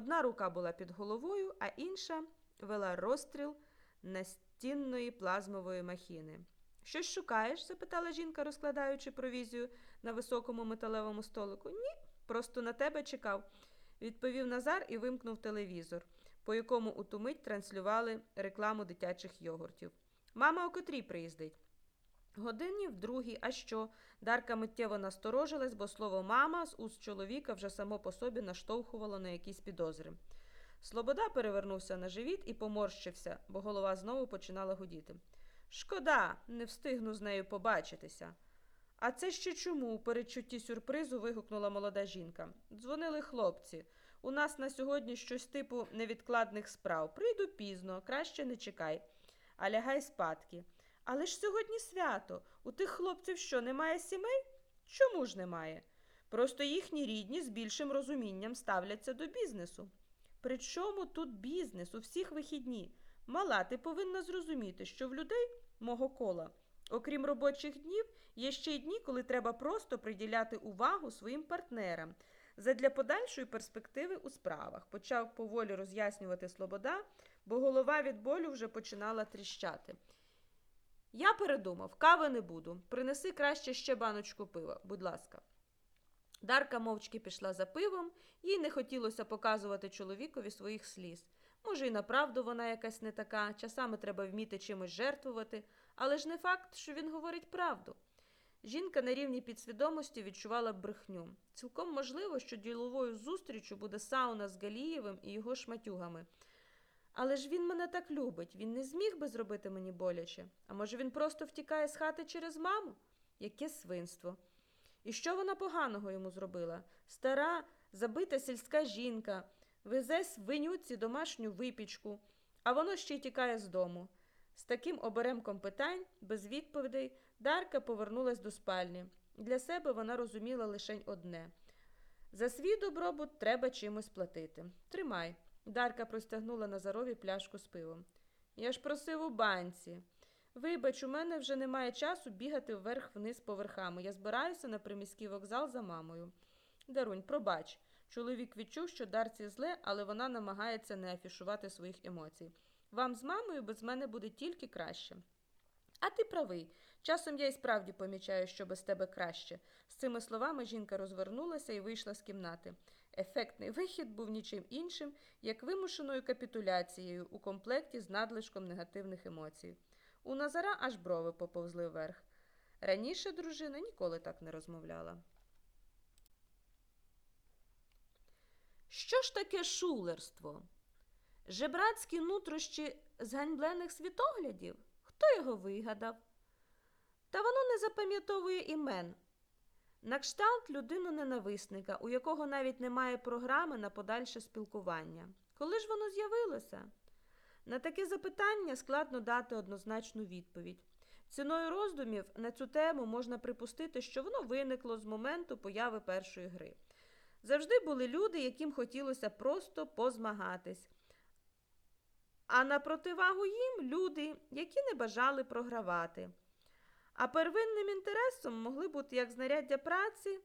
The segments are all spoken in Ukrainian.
Одна рука була під головою, а інша вела розстріл настінної плазмової махіни. Щось шукаєш? запитала жінка, розкладаючи провізію на високому металевому столику. Ні, просто на тебе чекав, відповів Назар і вимкнув телевізор, по якому у ту мить транслювали рекламу дитячих йогуртів. Мама о котрій приїздить? Годині в другій, а що? Дарка миттєво насторожилась, бо слово мама з уст чоловіка вже само по собі наштовхувало на якісь підозри. Слобода перевернувся на живіт і поморщився, бо голова знову починала гудіти. Шкода, не встигну з нею побачитися. А це ще чому? у передчутті сюрпризу вигукнула молода жінка. Дзвонили хлопці. У нас на сьогодні щось типу невідкладних справ. Прийду пізно, краще не чекай, а лягай спадки. Але ж сьогодні свято. У тих хлопців що, немає сімей? Чому ж немає? Просто їхні рідні з більшим розумінням ставляться до бізнесу. При чому тут бізнес у всіх вихідні? Мала, ти повинна зрозуміти, що в людей мого кола, окрім робочих днів, є ще й дні, коли треба просто приділяти увагу своїм партнерам задля подальшої перспективи у справах. Почав поволі роз'яснювати Слобода, бо голова від болю вже починала тріщати. Я передумав, кави не буду. Принеси краще ще баночку пива, будь ласка. Дарка мовчки пішла за пивом, їй не хотілося показувати чоловікові своїх сліз. Може, і направду вона якась не така, часами треба вміти чимось жертвувати, але ж не факт, що він говорить правду. Жінка на рівні підсвідомості відчувала брехню. Цілком можливо, що діловою зустрічю буде сауна з Галієвим і його шматюгами. Але ж він мене так любить, він не зміг би зробити мені боляче. А може, він просто втікає з хати через маму? Яке свинство. І що вона поганого йому зробила? Стара, забита сільська жінка, везе свинюці домашню випічку, а воно ще й тікає з дому. З таким оберемком питань, без відповідей, Дарка повернулась до спальні. Для себе вона розуміла лише одне за свій добробут треба чимось платити. Тримай. Дарка простягнула Назарові пляшку з пивом. Я ж просив у банці. Вибач, у мене вже немає часу бігати вверх-вниз поверхами. Я збираюся на приміський вокзал за мамою. Дарунь, пробач. Чоловік відчув, що Дарці зле, але вона намагається не афішувати своїх емоцій. Вам з мамою без мене буде тільки краще. А ти правий. Часом я і справді помічаю, що без тебе краще. З цими словами жінка розвернулася і вийшла з кімнати. Ефектний вихід був нічим іншим, як вимушеною капітуляцією у комплекті з надлишком негативних емоцій. У Назара аж брови поповзли вверх. Раніше дружина ніколи так не розмовляла. Що ж таке шулерство? Жебрацькі нутрощі зганьблених світоглядів? Хто його вигадав? Та воно не запам'ятовує імен. На кшталт людину ненависника, у якого навіть немає програми на подальше спілкування. Коли ж воно з'явилося? На таке запитання складно дати однозначну відповідь. Ціною роздумів на цю тему можна припустити, що воно виникло з моменту появи першої гри. Завжди були люди, яким хотілося просто позмагатись. А на противагу їм люди, які не бажали програвати. А первинним інтересом могли бути як знаряддя праці,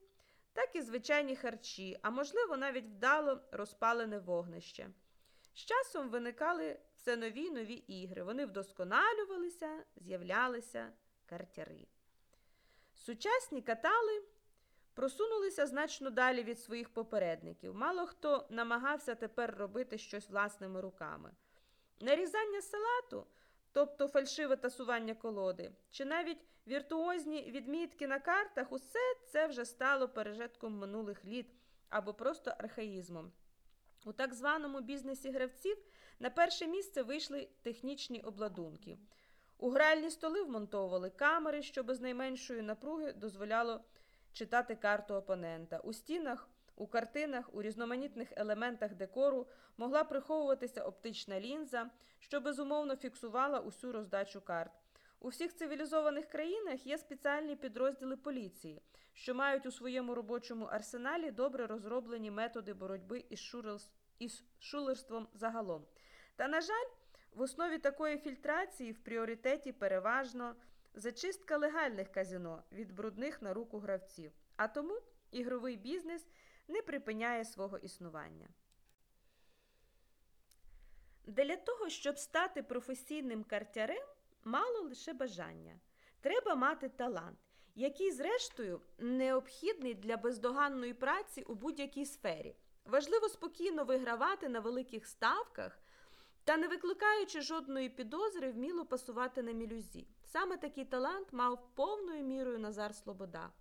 так і звичайні харчі, а можливо, навіть вдало розпалене вогнище. З часом виникали все нові й нові ігри. Вони вдосконалювалися, з'являлися картяри. Сучасні катали просунулися значно далі від своїх попередників. Мало хто намагався тепер робити щось власними руками. Нарізання салату, тобто фальшиве тасування колоди, чи навіть віртуозні відмітки на картах, усе це вже стало пережитком минулих літ або просто архаїзмом. У так званому бізнесі гравців на перше місце вийшли технічні обладунки. У гральні столи вмонтовували камери, що без найменшої напруги дозволяло читати карту опонента. У стінах, у картинах, у різноманітних елементах декору могла приховуватися оптична лінза, що безумовно фіксувала усю роздачу карт. У всіх цивілізованих країнах є спеціальні підрозділи поліції, що мають у своєму робочому арсеналі добре розроблені методи боротьби із, шулерством загалом. Та, на жаль, в основі такої фільтрації в пріоритеті переважно зачистка легальних казино від брудних на руку гравців, а тому ігровий бізнес не припиняє свого існування. Для того, щоб стати професійним картярем, мало лише бажання. Треба мати талант, який, зрештою, необхідний для бездоганної праці у будь-якій сфері. Важливо спокійно вигравати на великих ставках та, не викликаючи жодної підозри, вміло пасувати на мілюзі. Саме такий талант мав повною мірою Назар Слобода.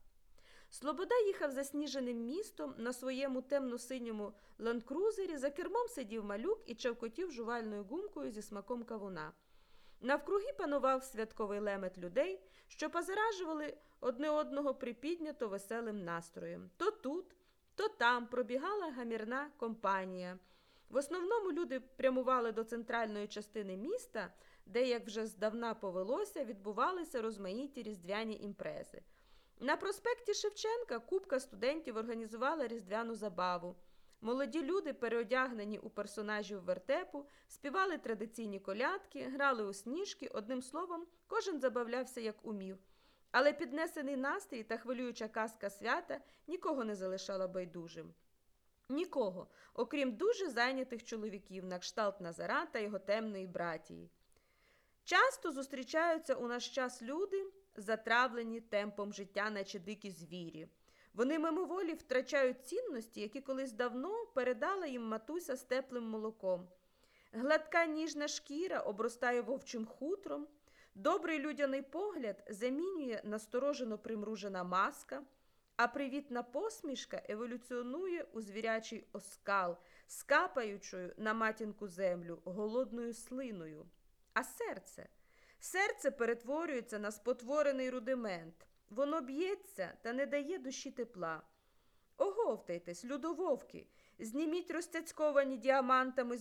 Слобода їхав засніженим містом на своєму темно-синьому ландкрузері, за кермом сидів малюк і чавкотів жувальною гумкою зі смаком кавуна. Навкруги панував святковий лемет людей, що позаражували одне одного припіднято веселим настроєм. То тут, то там пробігала гамірна компанія. В основному люди прямували до центральної частини міста, де, як вже здавна повелося, відбувалися розмаїті різдвяні імпрези. На проспекті Шевченка купка студентів організувала різдвяну забаву. Молоді люди, переодягнені у персонажів вертепу, співали традиційні колядки, грали у сніжки, одним словом, кожен забавлявся як умів. Але піднесений настрій та хвилююча казка свята нікого не залишала байдужим. Нікого, окрім дуже зайнятих чоловіків на кшталт Назара та його темної братії. Часто зустрічаються у наш час люди, затравлені темпом життя, наче дикі звірі. Вони мимоволі втрачають цінності, які колись давно передала їм матуся з теплим молоком. Гладка ніжна шкіра обростає вовчим хутром, добрий людяний погляд замінює насторожено примружена маска, а привітна посмішка еволюціонує у звірячий оскал, скапаючою на матінку землю голодною слиною. А серце? Серце перетворюється на спотворений рудимент. Воно б'ється та не дає душі тепла. Оговтайтесь, людововки, зніміть розцяцьковані діамантами